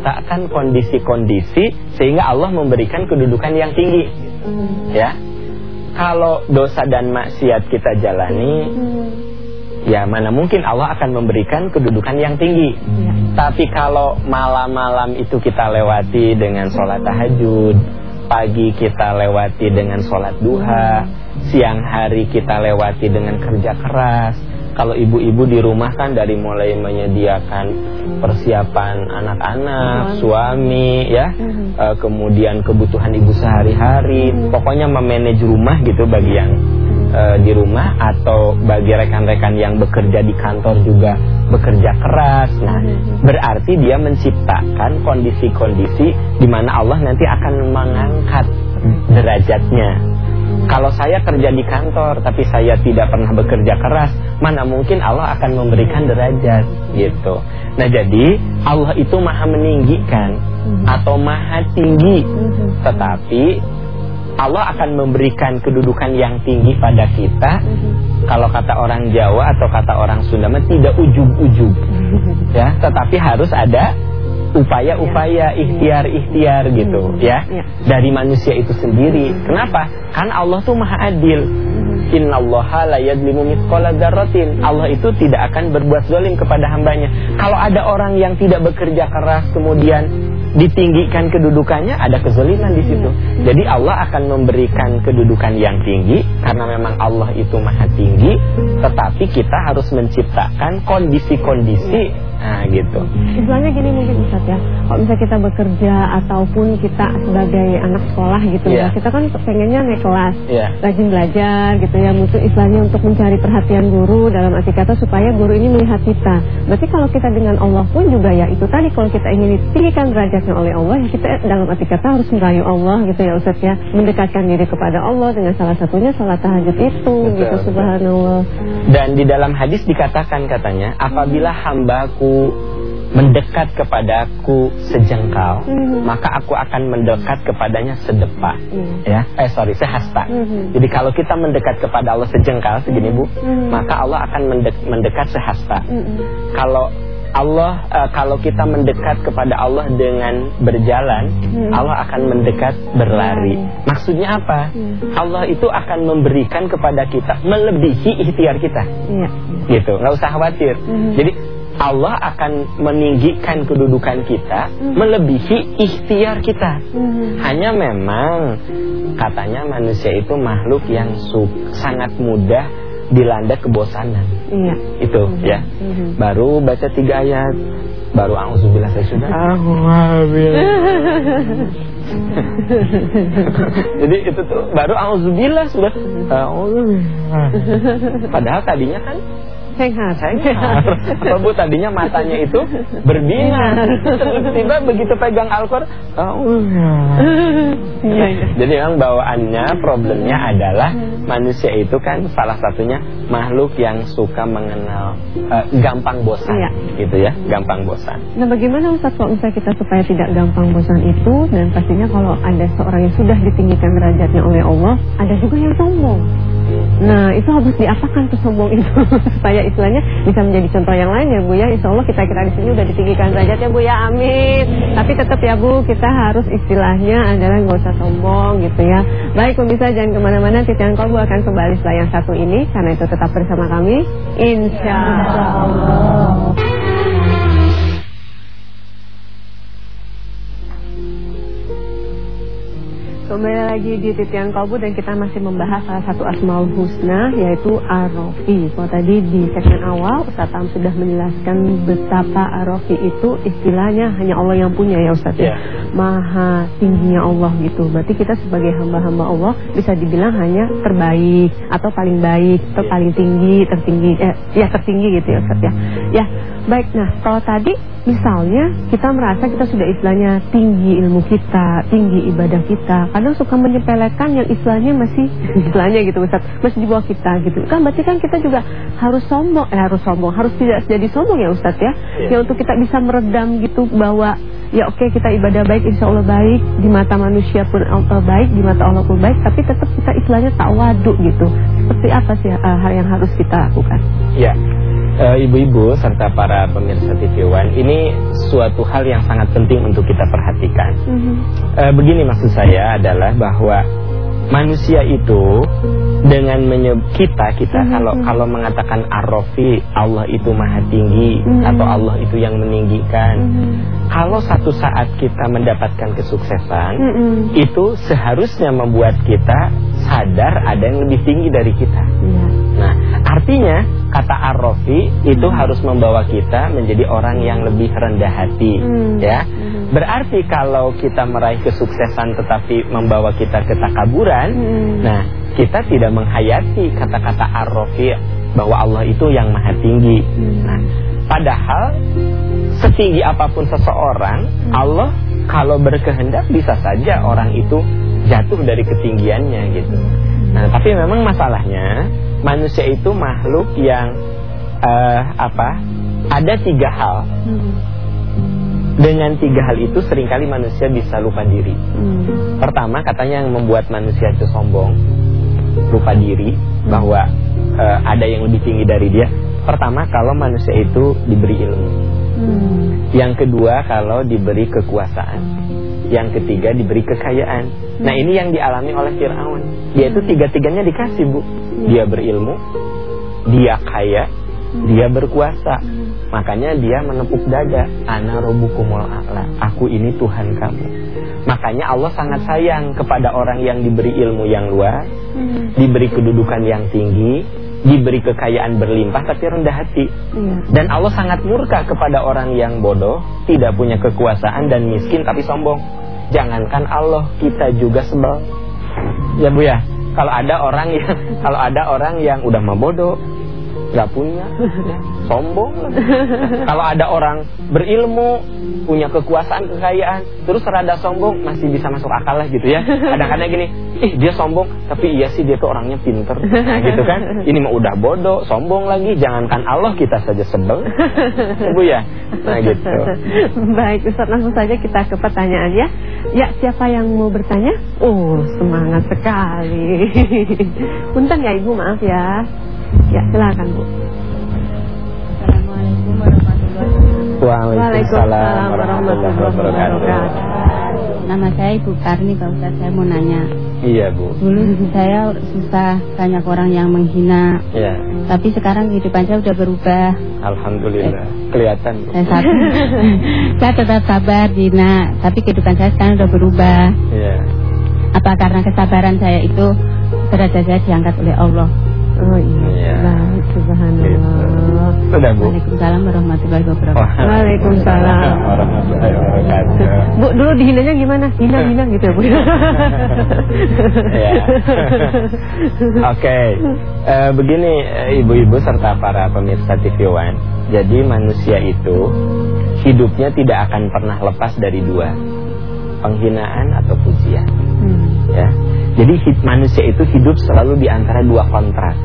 menciptakan kondisi-kondisi sehingga Allah memberikan kedudukan yang tinggi. Hmm. Ya. Kalau dosa dan maksiat kita jalani, hmm. ya mana mungkin Allah akan memberikan kedudukan yang tinggi. Ya. Tapi kalau malam-malam itu kita lewati dengan sholat tahajud, pagi kita lewati dengan sholat duha, siang hari kita lewati dengan kerja keras, kalau ibu-ibu di rumah kan dari mulai menyediakan persiapan anak-anak, suami ya, e, kemudian kebutuhan ibu sehari-hari, pokoknya memanage rumah gitu bagi yang e, di rumah atau bagi rekan-rekan yang bekerja di kantor juga bekerja keras. Nah, berarti dia menciptakan kondisi-kondisi di mana Allah nanti akan mengangkat derajatnya. Kalau saya kerja di kantor tapi saya tidak pernah bekerja keras, mana mungkin Allah akan memberikan derajat gitu. Nah, jadi Allah itu maha meninggikan mhm. atau maha tinggi. Mhm. Tetapi Allah akan memberikan kedudukan yang tinggi pada kita. Mhm. Kalau kata orang Jawa atau kata orang Sunda tidak ujub-ujub. Ya, tetapi harus ada upaya-upaya ikhtiar-ikhtiar gitu hmm. ya. ya dari manusia itu sendiri. Kenapa? Karena Allah tuh Maha Adil. Hmm. Innallaha la yadlimu mithqala dzarratin. Allah itu tidak akan berbuat zalim kepada hambanya. Kalau ada orang yang tidak bekerja keras kemudian ditinggikan kedudukannya ada kezaliman di situ. Iya. Jadi Allah akan memberikan kedudukan yang tinggi karena memang Allah itu maha tinggi, tetapi kita harus menciptakan kondisi-kondisi nah gitu. Istilahnya gini mungkin Ustaz ya. Kalau misalnya kita bekerja ataupun kita sebagai anak sekolah gitu yeah. ya, kita kan pengennya naik kelas, yeah. rajin belajar gitu ya, mutu istilahnya untuk mencari perhatian guru dalam arti kata supaya guru ini melihat kita. Berarti kalau kita dengan Allah pun juga ya itu tadi kalau kita ingin ditinggikan derajat didekatkan oleh Allah ya kita dalam arti kata harus merayu Allah gitu ya Ustaz ya mendekatkan diri kepada Allah dengan salah satunya salat tahajud itu betul, gitu subhanallah dan di dalam hadis dikatakan katanya apabila hambaku mendekat kepadaku sejengkal hmm. maka aku akan mendekat kepadanya sedepa hmm. ya eh sorry sehasta hmm. jadi kalau kita mendekat kepada Allah sejengkal segini Bu hmm. maka Allah akan mendek mendekat sehasta hmm. kalau Allah uh, kalau kita mendekat kepada Allah dengan berjalan, hmm. Allah akan mendekat berlari. Maksudnya apa? Hmm. Allah itu akan memberikan kepada kita melebihi ikhtiar kita. Ya. Gitu, nggak usah khawatir. Hmm. Jadi Allah akan meninggikan kedudukan kita hmm. melebihi ikhtiar kita. Hmm. Hanya memang katanya manusia itu makhluk yang sangat mudah dilanda kebosanan. Iya. Itu mm -hmm. ya. Mm -hmm. Baru baca tiga ayat, baru auzubillah saya sudah Jadi itu tuh baru auzubillah sudah. Auzubillah. Padahal tadinya kan Senghar. Senghar. Apa Bu tadinya matanya itu berbinar. Tiba-tiba begitu pegang Al-Qur'an, oh, iya, iya. Jadi memang bawaannya problemnya adalah manusia itu kan salah satunya makhluk yang suka mengenal uh, gampang bosan iya. gitu ya, gampang bosan. Nah, bagaimana Ustaz kalau misalnya kita supaya tidak gampang bosan itu dan pastinya kalau ada seorang yang sudah ditinggikan derajatnya oleh Allah, ada juga yang sombong. Nah itu harus diapakan tuh sombong itu supaya istilahnya bisa menjadi contoh yang lain ya Bu ya. Insya Allah kita kira di sini udah ditinggikan derajat ya Bu ya. Amin. Tapi tetap ya Bu kita harus istilahnya adalah nggak usah sombong gitu ya. Baik pemirsa jangan ke mana-mana. Titian Kolbu akan kembali setelah yang satu ini karena itu tetap bersama kami. Insya Allah. Kembali lagi di Titian Kalbu dan kita masih membahas salah satu Asmaul Husna yaitu Ar-Rafi. Kalau tadi di segmen awal Ustaz Tam sudah menjelaskan betapa Ar-Rafi itu istilahnya hanya Allah yang punya ya Ustaz ya. Yeah. Maha tingginya Allah gitu. Berarti kita sebagai hamba-hamba Allah bisa dibilang hanya terbaik atau paling baik atau yeah. paling tinggi, tertinggi eh ya tertinggi gitu ya Ustaz ya. Ya, baik. Nah, kalau tadi misalnya kita merasa kita sudah istilahnya tinggi ilmu kita, tinggi ibadah kita kadang suka menyepelekan yang istilahnya masih istilahnya gitu Ustaz, masih di bawah kita gitu. Kan berarti kan kita juga harus sombong, eh harus sombong, harus tidak jadi sombong ya Ustaz ya. Yeah. Ya untuk kita bisa meredam gitu bahwa ya oke okay, kita ibadah baik insya Allah baik di mata manusia pun uh, baik di mata Allah pun baik tapi tetap kita istilahnya tak waduk gitu seperti apa sih uh, hal yang harus kita lakukan ya Eh, ibu-ibu serta para pemirsa TV One, ini suatu hal yang sangat penting untuk kita perhatikan. Mm -hmm. uh, begini maksud saya adalah bahwa manusia itu dengan menyebut kita kita mm -hmm. kalau kalau mengatakan arrofi Allah itu maha tinggi mm -hmm. atau Allah itu yang meninggikan mm -hmm. kalau satu saat kita mendapatkan kesuksesan mm -hmm. itu seharusnya membuat kita sadar ada yang lebih tinggi dari kita yeah. nah artinya kata arrofi itu hmm. harus membawa kita menjadi orang yang lebih rendah hati hmm. ya hmm. berarti kalau kita meraih kesuksesan tetapi membawa kita ke takaburan hmm. nah kita tidak menghayati kata-kata arrofi bahwa Allah itu yang maha tinggi hmm. nah padahal setinggi apa pun seseorang hmm. Allah kalau berkehendak bisa saja orang itu jatuh dari ketinggiannya gitu hmm. Nah tapi memang masalahnya manusia itu makhluk yang uh, apa? Ada tiga hal. Hmm. Dengan tiga hal itu sering kali manusia bisa lupa diri. Hmm. Pertama katanya yang membuat manusia itu sombong, lupa diri hmm. bahwa uh, ada yang lebih tinggi dari dia. Pertama kalau manusia itu diberi ilmu. Hmm. Yang kedua kalau diberi kekuasaan. Yang ketiga diberi kekayaan. Nah ini yang dialami oleh Fir'aun. Dia itu tiga-tiganya dikasih bu. Dia berilmu, dia kaya, dia berkuasa. Makanya dia menepuk dada. Ana robukumul a'la. Aku ini Tuhan kamu. Makanya Allah sangat sayang kepada orang yang diberi ilmu yang luas, diberi kedudukan yang tinggi, diberi kekayaan berlimpah tapi rendah hati. Iya. Dan Allah sangat murka kepada orang yang bodoh, tidak punya kekuasaan dan miskin tapi sombong. Jangankan Allah, kita juga sebel. Ya Bu ya, kalau ada orang yang kalau ada orang yang udah mau bodoh, nggak punya, sombong. Kalau ada orang berilmu, punya kekuasaan, kekayaan, terus rada sombong, masih bisa masuk akal lah gitu ya. Kadang-kadang gini, ih dia sombong, tapi iya sih dia tuh orangnya pinter, nah, gitu kan. Ini mah udah bodoh, sombong lagi, jangankan Allah kita saja sebel, ibu ya. Nah gitu. Baik, Ustaz langsung saja kita ke pertanyaan ya. Ya, siapa yang mau bertanya? Oh, semangat sekali. Punten ya Ibu, maaf ya. Ya, silakan Bu. Assalamualaikum warahmatullahi wabarakatuh. Waalaikumsalam warahmatullahi wabarakatuh. Nama saya Ibu Karni, Pak Ustaz. Saya mau nanya. Iya, Bu. Dulu saya susah, banyak orang yang menghina. Iya. Tapi sekarang kehidupan saya sudah berubah. Alhamdulillah. Eh, Kelihatan, Bu. Saya, sabar. saya tetap sabar, Dina. Tapi kehidupan saya sekarang sudah berubah. Iya. Apa karena kesabaran saya itu derajat saya diangkat oleh Allah? Oh iya. iya. Subhanallah. Sudah, Bu. Waalaikumsalam warahmatullahi wabarakatuh. Waalaikumsalam warahmatullahi wabarakatuh. Bu, dulu dihinanya gimana? Hina hina gitu ya, Bu. ya. Oke. Okay. Uh, eh, begini eh, ibu-ibu serta para pemirsa TV One. Jadi manusia itu hidupnya tidak akan pernah lepas dari dua. Penghinaan atau pujian. Hmm. Ya. Jadi manusia itu hidup selalu di antara dua kontrak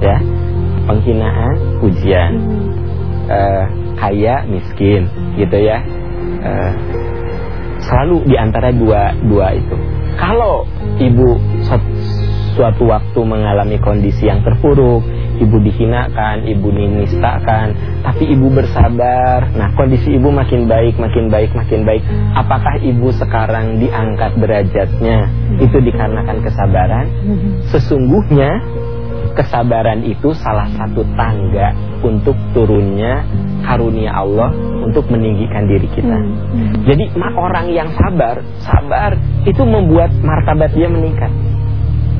ya. Penghinaan ujian uh, kaya miskin gitu ya. Uh, selalu di antara dua dua itu. Kalau ibu suatu waktu mengalami kondisi yang terpuruk ibu dihinakan, ibu dinistakan, tapi ibu bersabar. Nah, kondisi ibu makin baik, makin baik, makin baik. Apakah ibu sekarang diangkat derajatnya? Itu dikarenakan kesabaran. Sesungguhnya kesabaran itu salah satu tangga untuk turunnya karunia Allah untuk meninggikan diri kita. Hmm, hmm. Jadi orang yang sabar, sabar itu membuat martabat dia meningkat.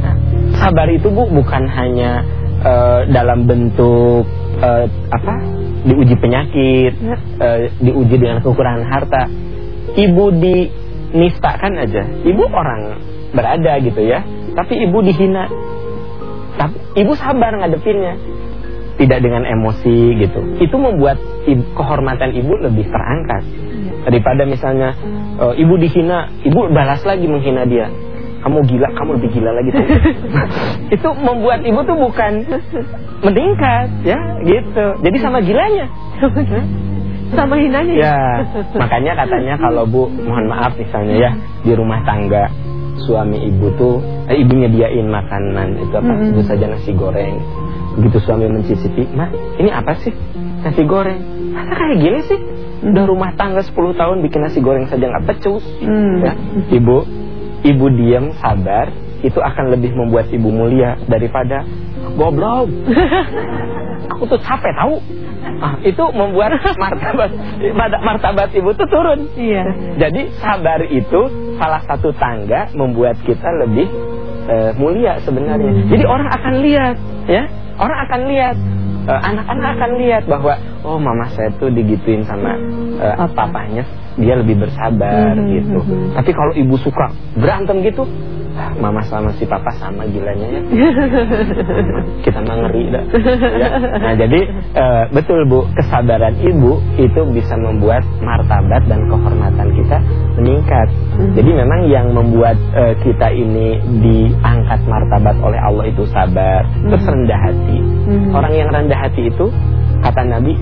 Nah, sabar itu Bu bukan hanya uh, dalam bentuk uh, apa? diuji penyakit, uh, diuji dengan kekurangan harta. Ibu dinistakan aja. Ibu orang berada gitu ya, tapi ibu dihina tapi ibu sabar ngadepinnya. Tidak dengan emosi gitu. Itu membuat ibu, kehormatan ibu lebih terangkat. Daripada misalnya uh, ibu dihina, ibu balas lagi menghina dia. Kamu gila, kamu lebih gila lagi tuh. itu membuat ibu tuh bukan meningkat ya, gitu. Jadi sama gilanya. sama hinanya ya. ya. Makanya katanya kalau Bu, mohon maaf misalnya ya di rumah tangga suami ibu tuh eh, ibu nyediain makanan itu apa mm -hmm. saja nasi goreng begitu suami mencicipi mah ini apa sih nasi goreng masa kayak gini sih udah rumah tangga 10 tahun bikin nasi goreng saja nggak pecus hmm. ya ibu ibu diam sabar itu akan lebih membuat ibu mulia daripada goblok. Aku tuh capek tahu? Ah, itu membuat martabat martabat ibu tuh turun. Iya. Jadi sabar itu salah satu tangga membuat kita lebih uh, mulia sebenarnya. Hmm. jadi orang akan lihat ya. Orang akan lihat eh, anak-anak uh, akan lihat bahwa oh mama saya tuh digituin sama uh, papanya dia lebih bersabar -hmm. gitu hmm, hmm. tapi kalau ibu suka berantem gitu mama sama si papa sama gilanya ya kita mah ngeri dah ya. nah jadi e, betul bu kesabaran ibu itu bisa membuat martabat dan kehormatan kita meningkat hmm. jadi memang yang membuat e, kita ini diangkat martabat oleh Allah itu sabar hmm. terus rendah hati hmm. orang yang rendah hati itu kata Nabi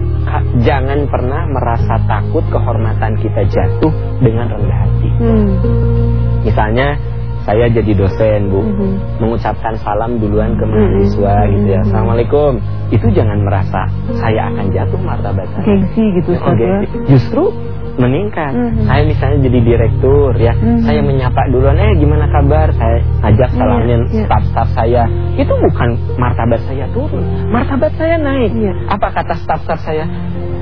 jangan pernah merasa takut kehormatan kita jatuh dengan rendah hati hmm. misalnya saya jadi dosen bu, mm -hmm. mengucapkan salam duluan ke mahasiswa mm -hmm. gitu ya, assalamualaikum. Itu jangan merasa saya akan jatuh martabat saya. Gengsi gitu, oh, gengsi. Justru meningkat. Mm -hmm. Saya misalnya jadi direktur ya, mm -hmm. saya menyapa duluan, eh gimana kabar? Saya ajak iya, salamin yeah, yeah. staff-staff saya. Itu bukan martabat saya turun, martabat saya naik. Yeah. Apa kata staff-staff saya?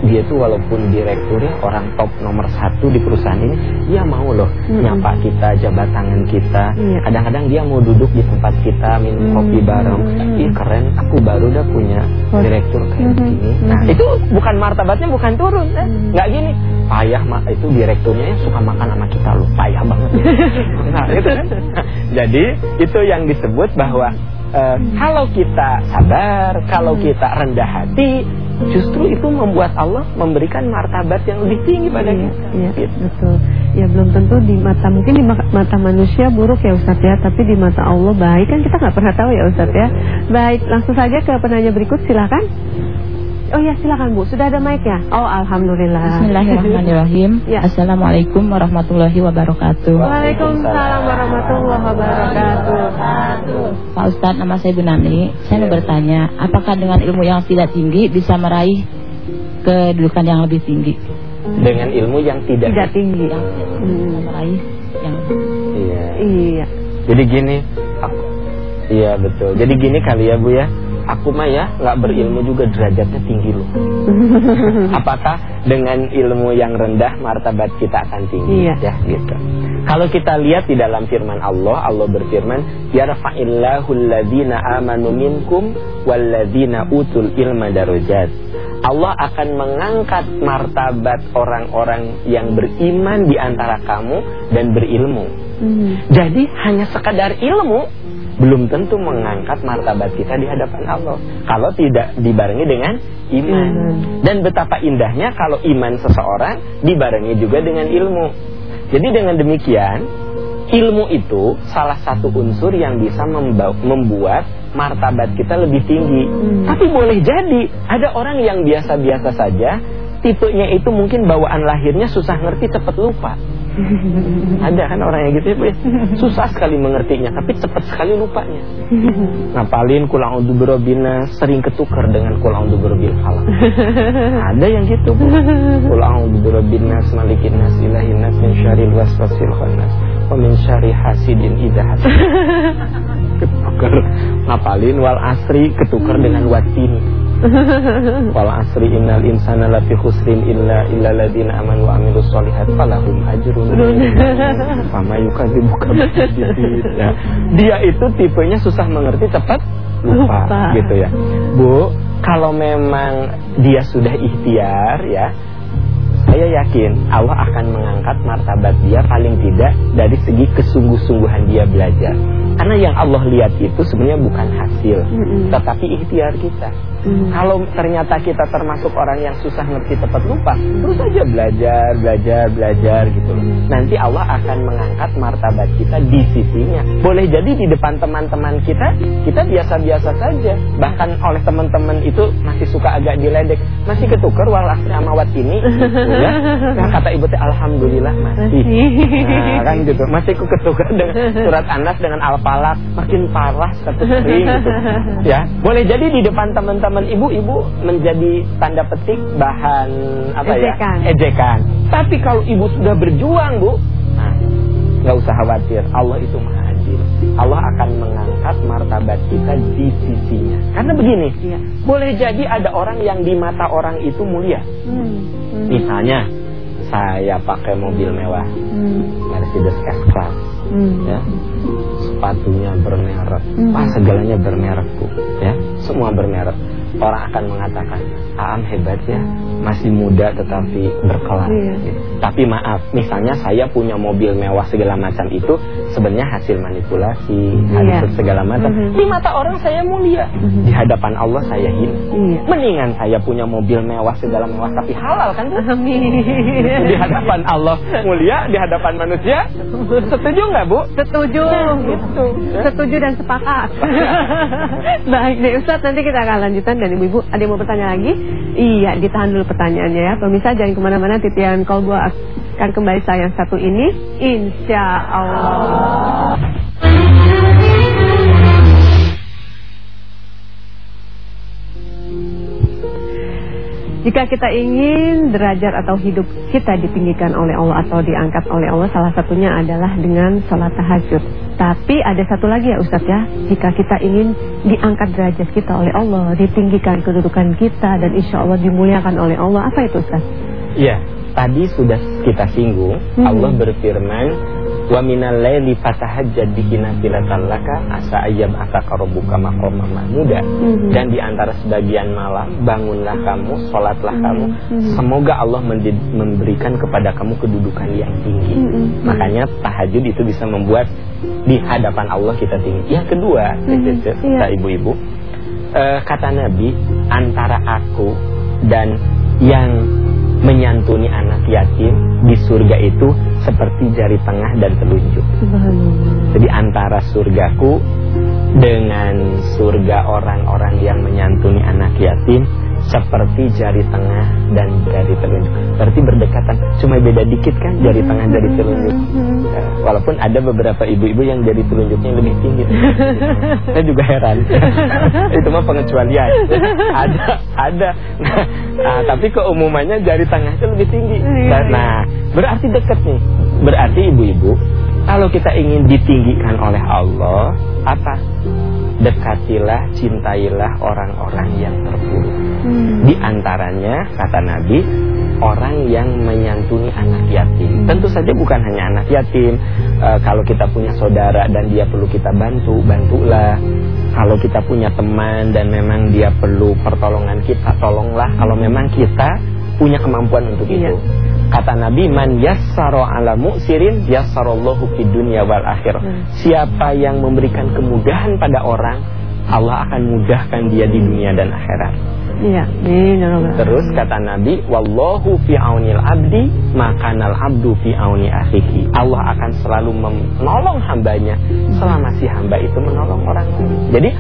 Dia tuh walaupun direkturnya orang top nomor satu di perusahaan ini dia mau loh hmm. nyapa kita jabat tangan kita iya. kadang-kadang dia mau duduk di tempat kita minum hmm. kopi bareng hmm. ih keren aku baru udah punya direktur kayak hmm. gini nah itu bukan martabatnya bukan turun eh? nggak gini payah mak itu direkturnya suka makan sama kita loh payah banget nah itu kan jadi itu yang disebut bahwa uh, kalau kita sabar kalau kita rendah hati justru itu membuat Allah memberikan martabat yang lebih tinggi pada iya, kita. Iya, gitu. betul. Ya belum tentu di mata mungkin di mata manusia buruk ya Ustaz ya, tapi di mata Allah baik kan kita nggak pernah tahu ya Ustaz ya. Baik, langsung saja ke penanya berikut silakan. Oh ya silakan Bu, sudah ada mic ya? Oh alhamdulillah. Bismillahirrahmanirrahim. Ya. Assalamualaikum warahmatullahi wabarakatuh. Waalaikumsalam warahmatullahi wabarakatuh. Pak Ustadz, nama saya Bu Nami. Saya mau bertanya, apakah dengan ilmu yang tidak tinggi bisa meraih kedudukan yang lebih tinggi? Dengan ilmu yang tidak, tidak tinggi, yang hmm. meraih yang Iya. Iya. Jadi gini, aku, iya betul. Jadi gini kali ya Bu ya aku mah ya nggak berilmu juga derajatnya tinggi loh. Apakah dengan ilmu yang rendah martabat kita akan tinggi? Iya. Ya gitu. Kalau kita lihat di dalam firman Allah, Allah berfirman, "Yarfa'illahu alladzina amanu minkum walladzina utul ilma darajat." Allah akan mengangkat martabat orang-orang yang beriman di antara kamu dan berilmu. Hmm. Jadi hanya sekadar ilmu belum tentu mengangkat martabat kita di hadapan Allah kalau tidak dibarengi dengan iman. Hmm. Dan betapa indahnya kalau iman seseorang dibarengi juga dengan ilmu. Jadi dengan demikian, ilmu itu salah satu unsur yang bisa membuat martabat kita lebih tinggi. Hmm. Tapi boleh jadi ada orang yang biasa-biasa saja, tipenya itu mungkin bawaan lahirnya susah ngerti cepat lupa. Ada kan orang yang gitu ya, ya? Susah sekali mengertinya, tapi cepat sekali lupanya. Ngapalin kulang untuk berobina sering ketukar dengan kulang untuk berobil falak. Ada yang gitu. Kulang untuk berobina semalikin nas ilahin nas min syaril waswasil khannas wa min syari hasidin idza Ketukar. Ngapalin wal asri ketukar dengan watini. Wal asri innal insana lafi khusrin illa illa ladina amanu wa amilus solihat falahum ajrun fama yukadzibuka ya. Dia itu tipenya susah mengerti cepat lupa, lupa gitu ya. Bu, kalau memang dia sudah ikhtiar ya, saya yakin Allah akan mengangkat martabat dia paling tidak dari segi kesungguh-sungguhan dia belajar. Karena yang Allah lihat itu sebenarnya bukan hasil, mm -hmm. tetapi ikhtiar kita. Hmm. Kalau ternyata kita termasuk orang yang susah ngerti cepat lupa, terus aja belajar, belajar, belajar gitu loh. Nanti Allah akan mengangkat martabat kita di sisinya. Boleh jadi di depan teman-teman kita, kita biasa-biasa saja. Bahkan oleh teman-teman itu masih suka agak diledek, masih ketukar wal asri amawat ini. Gitu ya. Nah, kata ibu teh alhamdulillah masih. Nah, kan gitu. Masih ketukar dengan surat Anas dengan al kepala makin parah satu kering gitu. Ya, boleh jadi di depan teman-teman ibu-ibu menjadi tanda petik bahan apa ejekan. ya? Ejekan. Tapi kalau ibu sudah berjuang, Bu, nah, nggak usah khawatir. Allah itu Maha adil. Allah akan mengangkat martabat kita di sisinya. Karena begini, Iya. boleh jadi ada orang yang di mata orang itu mulia. Hmm. Hmm. Misalnya, saya pakai mobil mewah, Hmm. Mercedes S-Class, Hmm. ya, sepatunya bermerek, Hmm. wah segalanya bermerek bu, ya, semua bermerek. Orang akan mengatakan, Aam hebat ya, masih muda tetapi berkelas. Iya. Gitu. Tapi maaf, misalnya saya punya mobil mewah segala macam itu sebenarnya hasil manipulasi, Iya. hasil segala macam. Mhm. Di mata orang saya mulia, Mhm. di hadapan Allah saya hina. Iya. Mendingan saya punya mobil mewah segala mewah tapi halal kan? Amin. di hadapan Allah mulia, di hadapan manusia. Setuju nggak bu? Setuju. Gitu. Setuju dan sepakat. Baik deh Ustaz, nanti kita akan lanjutkan dan ibu-ibu ada yang mau bertanya lagi? Iya, ditahan dulu pertanyaannya ya. Pemirsa jangan ke mana-mana, titian kolbu akan kembali saya satu ini. Insya Allah. Jika kita ingin derajat atau hidup kita ditinggikan oleh Allah atau diangkat oleh Allah, salah satunya adalah dengan sholat tahajud. Tapi ada satu lagi ya Ustadz ya, jika kita ingin diangkat derajat kita oleh Allah, ditinggikan kedudukan kita dan insya Allah dimuliakan oleh Allah, apa itu Ustadz? Iya, tadi sudah kita singgung. Mhm. Allah berfirman, wa minal laili fatahajjad bihi nafilatan laka asa ayyam ataka rabbuka maqaman mahmuda. Mhm. Dan di antara sebagian malam bangunlah kamu, salatlah Mhm. kamu. Mhm. Semoga Allah memberikan kepada kamu kedudukan yang tinggi. Makanya tahajud itu bisa membuat di hadapan Allah kita tinggi. Yang kedua, kata ibu-ibu, eh, kata Nabi antara aku dan yang menyantuni anak yatim di surga itu seperti jari tengah dan telunjuk. Jadi antara surgaku dengan surga orang-orang yang menyantuni anak yatim seperti jari tengah dan jari telunjuk. Berarti berdekatan. Cuma beda dikit kan jari tengah jari telunjuk. Eh, Walaupun ada beberapa ibu-ibu yang jari telunjuknya lebih tinggi. Saya juga heran. Itu mah pengecualian. ada, ada. Nah, tapi keumumannya jari tengah itu lebih tinggi. Iya, Nah, berarti dekat nih. Berarti ibu-ibu, kalau kita ingin ditinggikan oleh Allah, apa? Dekatilah, cintailah orang-orang yang terpuruk. Hmm. Di antaranya, kata Nabi, orang yang menyantuni anak yatim. Tentu saja bukan hanya anak yatim. E, kalau kita punya saudara dan dia perlu kita bantu, bantulah. Kalau kita punya teman dan memang dia perlu pertolongan kita, tolonglah. Kalau memang kita punya kemampuan untuk Iya. itu. Kata Nabi, man yassaro ala mu'sirin yassarallahu fid dunya wal akhirah. Hmm. Siapa yang memberikan kemudahan pada orang, Allah akan mudahkan dia di dunia dan akhirat. Iya. Ya Terus kata Nabi, wallahu fi aunil abdi, makanal abdu fi auni akhihi. Allah akan selalu menolong hambanya selama si hamba itu menolong orang lain. Jadi,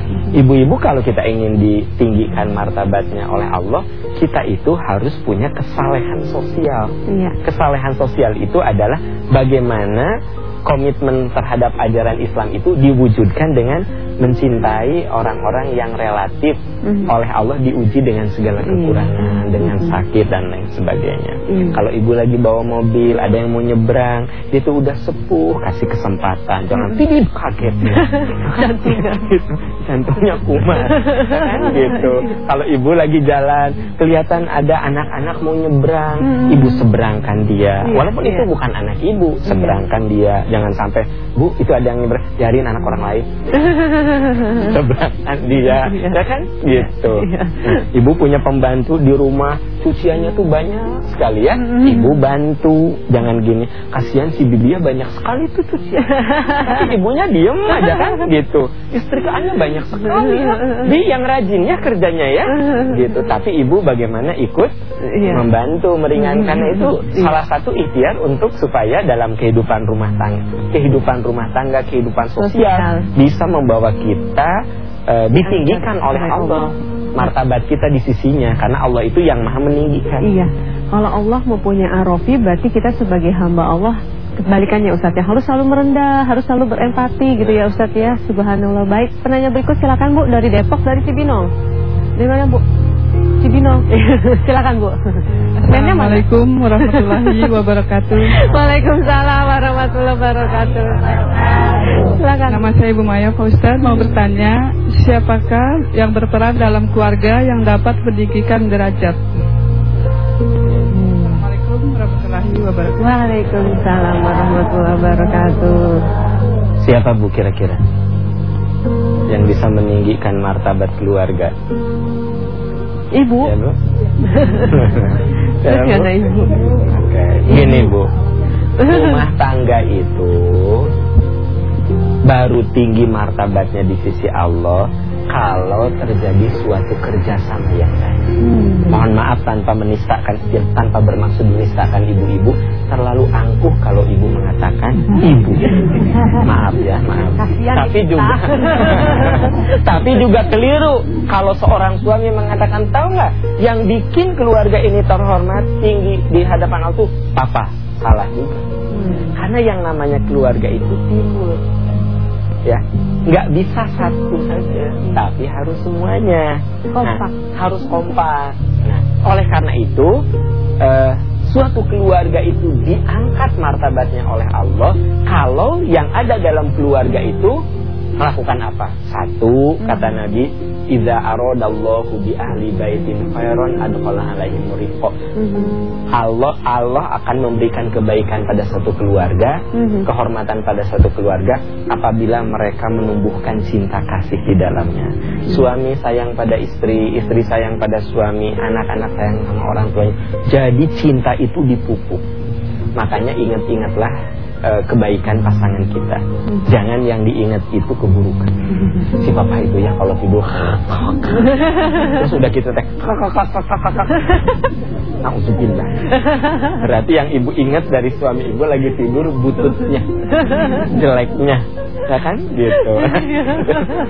ibu-ibu kalau kita ingin ditinggikan martabatnya oleh Allah, kita itu harus punya kesalehan sosial. Iya. Kesalehan sosial itu adalah bagaimana komitmen terhadap ajaran Islam itu diwujudkan dengan mencintai orang-orang yang relatif Mhm. oleh Allah diuji dengan segala Iya. kekurangan, dengan Mhm. sakit dan lain sebagainya. Iya. Kalau ibu lagi bawa mobil, ada yang mau nyebrang, dia tuh udah sepuh, kasih kesempatan, jangan Mhm. tidit kaget. Jantungnya. Gitu. Jantungnya kumat. kan gitu. Kalau ibu lagi jalan, kelihatan ada anak-anak mau nyebrang, Mhm. ibu seberangkan dia. Iya, Walaupun iya. itu bukan anak ibu, seberangkan dia. Jangan sampai, "Bu, itu ada yang nyebrang, biarin anak orang lain." seberangkan dia, Iya. ya kan? Gitu. Iya. Nah, Ibu punya pembantu di rumah, cuciannya tuh banyak sekali ya. Mhm. Ibu bantu, jangan gini. Kasihan si Bibia banyak sekali tuh cucian. Tapi ibunya diem aja kan gitu. Istrikaannya banyak sekali ya. Bi yang rajin ya kerjanya ya. Gitu. Tapi ibu bagaimana ikut Iya. membantu meringankan Mhm. itu Iya. salah satu ikhtiar untuk supaya dalam kehidupan rumah tangga, kehidupan rumah tangga, kehidupan sosial, Sosial. bisa membawa kita eh, ditinggikan oleh Allah. Martabat kita di sisinya karena Allah itu yang maha meninggikan. Iya. Kalau Allah mempunyai arofi berarti kita sebagai hamba Allah kebalikannya Ustadz ya harus selalu merendah, harus selalu berempati gitu ya Ustadz ya. Subhanallah. Baik, penanya berikut silakan Bu dari Depok dari Cibinong. Dari mana Bu? Cibinong. silakan Bu. Assalamualaikum warahmatullahi wabarakatuh. Waalaikumsalam warahmatullahi wabarakatuh. Silakan. Nama saya Ibu Maya Pak Ustadz mau bertanya siapakah yang berperan dalam keluarga yang dapat pendidikan derajat? Assalamualaikum warahmatullahi wabarakatuh. Waalaikumsalam warahmatullahi wabarakatuh. Siapa Bu kira-kira yang bisa meninggikan martabat keluarga? Ibu. Ya Bu. Ya, Bu? ibu. Oke, gini Bu. Rumah tangga itu baru tinggi martabatnya di sisi Allah kalau terjadi suatu kerjasama yang baik. Hmm. Mohon maaf tanpa menistakan, tanpa bermaksud menistakan ibu-ibu, terlalu angkuh kalau ibu mengatakan ibu. Maaf ya, maaf. Kasihan Tapi kita. juga, tapi juga keliru kalau seorang suami mengatakan tahu nggak, yang bikin keluarga ini terhormat tinggi di hadapan Allah tuh papa. Salah juga. Hmm. Karena yang namanya keluarga itu timbul ya nggak bisa satu saja tapi harus semuanya Kompak. Nah, harus kompak nah oleh karena itu eh, suatu keluarga itu diangkat martabatnya oleh Allah kalau yang ada dalam keluarga itu melakukan apa satu kata Nabi idza aradallahu bi ahli baitin khairan adkhala alaihim rifqa Mhm. Allah Allah akan memberikan kebaikan pada satu keluarga, Mhm. kehormatan pada satu keluarga apabila mereka menumbuhkan cinta kasih di dalamnya. Suami sayang pada istri, istri sayang pada suami, anak-anak sayang sama orang tuanya. Jadi cinta itu dipupuk. Makanya ingat-ingatlah eh, kebaikan pasangan kita. Jangan yang diingat itu keburukan. Si papa itu ya kalau tidur terus udah gitu teh Nauzubillah. Berarti yang ibu ingat dari suami ibu lagi tidur bututnya, jeleknya, ya kan? Gitu.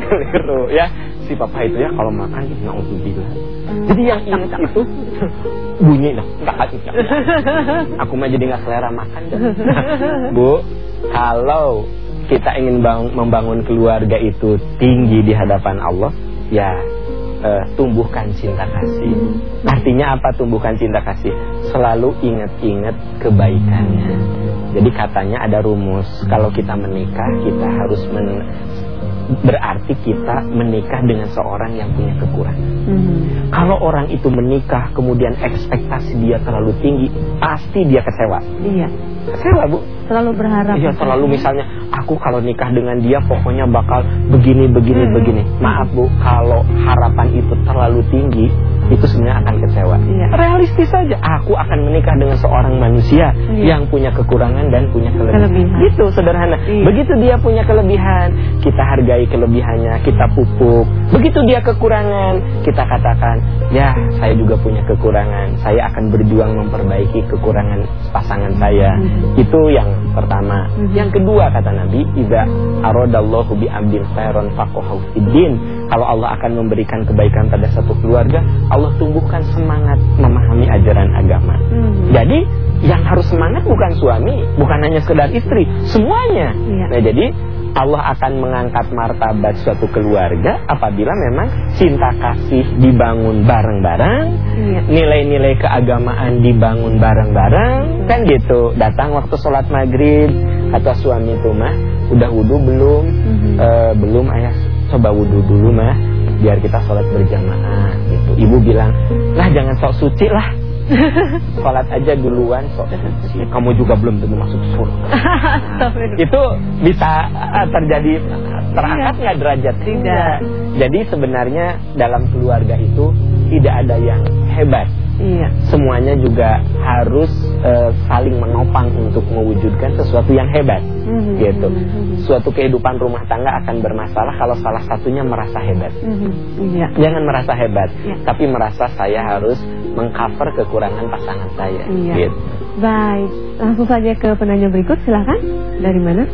Keliru ya. Si papa itu ya kalau makan nauzubillah. Jadi yang ingat itu bunyi dah. Aku mah jadi nggak selera makan dah. Bu, kalau kita ingin bang- membangun keluarga itu tinggi di hadapan Allah, ya eh, tumbuhkan cinta kasih. Artinya apa tumbuhkan cinta kasih? Selalu ingat-ingat kebaikannya. Jadi katanya ada rumus, kalau kita menikah kita harus men berarti kita menikah dengan seorang yang punya kekurangan. Mhm. Kalau orang itu menikah kemudian ekspektasi dia terlalu tinggi, pasti dia kecewa. Iya. Kecewa, Bu. Selalu berharap. Iya, selalu misalnya aku kalau nikah dengan dia pokoknya bakal begini begini Hmm. begini. Maaf, Bu, kalau harapan itu terlalu tinggi, itu sebenarnya akan kecewa. Iya. Realistis saja, aku akan menikah dengan seorang manusia Iya. yang punya kekurangan dan punya kelebihan. Kelebihan. Gitu sederhana. Iya. Begitu dia punya kelebihan, kita hargai kelebihannya, kita pupuk. Begitu dia kekurangan, kita katakan, "Ya, saya juga punya kekurangan. Saya akan berjuang memperbaiki kekurangan pasangan saya." Mhm. Itu yang pertama. Mhm. Yang kedua kata Nabi, "Idza aradallahu bi abdin khairan faqahu fiddin." Kalau Allah akan memberikan kebaikan pada satu keluarga, Allah tumbuhkan semangat memahami ajaran agama. Mhm. Jadi yang harus semangat bukan suami, bukan hanya sekedar istri, semuanya. Iya. Nah, jadi Allah akan mengangkat martabat suatu keluarga apabila memang cinta kasih dibangun bareng-bareng, Iya. nilai-nilai keagamaan dibangun bareng-bareng, kan gitu. Datang waktu sholat maghrib, kata suami itu mah, udah wudhu belum? "Eh, belum ayah, coba wudhu dulu mah, biar kita sholat berjamaah gitu. Ibu bilang, lah jangan sok suci lah. Sholat aja duluan sok suci. Kamu juga belum tentu masuk surga. Itu bisa eh, terjadi terangkat nggak derajat? Tidak. Jadi sebenarnya dalam keluarga itu tidak ada yang hebat. Iya. Semuanya juga harus eh, saling menopang untuk mewujudkan sesuatu yang hebat. Mhm. Gitu. Mhm. Suatu kehidupan rumah tangga akan bermasalah kalau salah satunya merasa hebat. Mhm. Iya. Jangan merasa hebat, Ya. tapi merasa saya harus mengcover kekurangan pasangan saya. Iya. Gitu. Baik, langsung saja ke penanya berikut, silakan. Dari mana?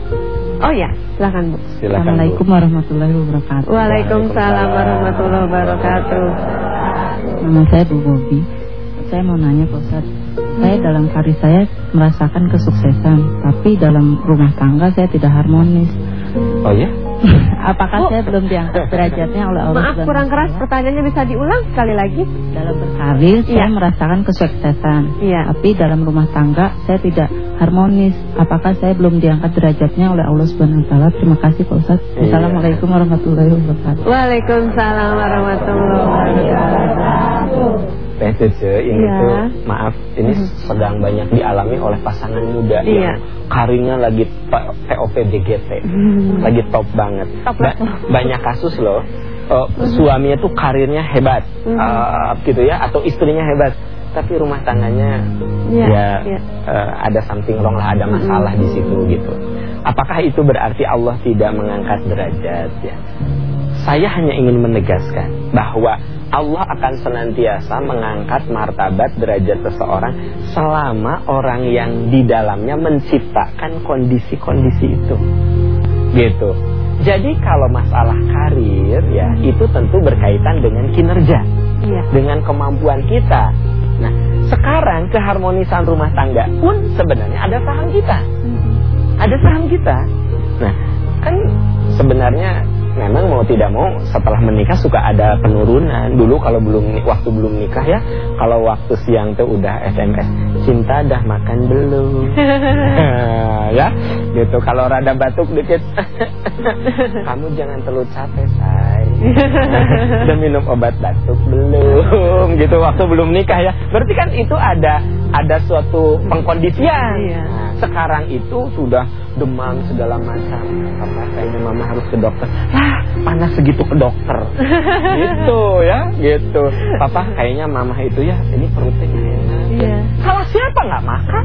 Oh ya, silakan Bu. Silakan, Bu. Assalamualaikum warahmatullahi wabarakatuh. Waalaikumsalam warahmatullahi wabarakatuh. Nama saya Bu Bobi. Saya mau nanya Pak Ustadz, Saya dalam karir saya merasakan kesuksesan, tapi dalam rumah tangga saya tidak harmonis. Oh ya? Apakah saya belum diangkat derajatnya oleh Allah? Maaf kurang keras pertanyaannya bisa diulang sekali lagi. Dalam berkarir saya iya. merasakan kesuksesan, iya. tapi dalam rumah tangga saya tidak harmonis. Apakah saya belum diangkat derajatnya oleh Allah Subhanahu Wa Taala? Terima kasih Pak Ustaz. Iya. Assalamualaikum warahmatullahi wabarakatuh. Waalaikumsalam warahmatullahi wabarakatuh. Teh Cece ini yeah. tuh maaf ini mm -hmm. sedang banyak dialami oleh pasangan muda yeah. yang karirnya lagi POP DGT. Mm. Lagi top banget. Top ba banyak kasus loh. Uh. Suaminya tuh karirnya hebat. Mm. Uh, gitu ya atau istrinya hebat tapi rumah tangganya yeah, ya yeah. Uh, ada something wrong lah, ada masalah mm -hmm. di situ gitu. Apakah itu berarti Allah tidak mengangkat derajat ya? Saya hanya ingin menegaskan bahwa Allah akan senantiasa mengangkat martabat derajat seseorang selama orang yang di dalamnya menciptakan kondisi-kondisi itu. Gitu. Jadi kalau masalah karir ya itu tentu berkaitan dengan kinerja. Iya. Dengan kemampuan kita. Nah, sekarang keharmonisan rumah tangga pun sebenarnya ada saham kita. Ada saham kita. Nah, kan sebenarnya memang mau tidak mau setelah menikah suka ada penurunan. Dulu kalau belum waktu belum nikah ya, kalau waktu siang tuh udah SMS, cinta dah makan belum? ya, gitu. Kalau rada batuk dikit, kamu jangan terlalu capek, say. Udah minum obat batuk belum? Gitu waktu belum nikah ya. Berarti kan itu ada ada suatu pengkondisian. Iya. Sekarang itu sudah demam segala macam. Papa kayaknya mama harus ke dokter. Ah, panas segitu ke dokter. gitu ya, gitu. Papa kayaknya mama itu ya ini perutnya enak. Iya. Salah siapa nggak makan?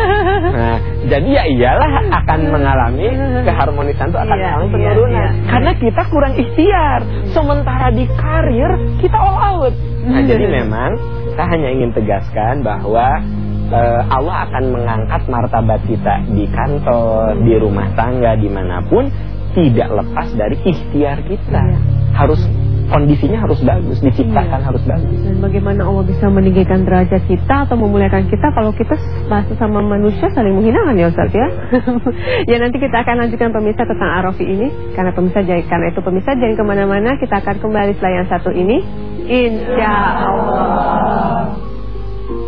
nah, jadi ya iyalah akan mengalami keharmonisan itu akan iya, mengalami iya, penurunan. Iya, iya. Karena kita kurang ikhtiar. Sementara di karir kita all out. Nah, jadi memang saya hanya ingin tegaskan bahwa uh, Allah akan mengangkat martabat kita di kantor, di rumah tangga, di mana pun tidak lepas dari ikhtiar kita. Ya. Harus kondisinya harus bagus, diciptakan ya. harus bagus. Dan bagaimana Allah bisa meninggikan derajat kita atau memuliakan kita kalau kita sama manusia saling menghinakan ya Ustaz ya. ya nanti kita akan lanjutkan pemirsa tentang Arafi ini karena pemirsa karena itu pemirsa jangan ke mana-mana kita akan kembali setelah yang satu ini. Insya Allah.